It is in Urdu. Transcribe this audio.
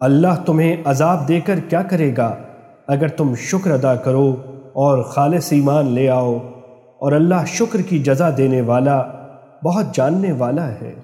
اللہ تمہیں عذاب دے کر کیا کرے گا اگر تم شکر ادا کرو اور خالص ایمان لے آؤ؟ اور اللہ شکر کی جزا دینے والا بہت جاننے والا ہے۔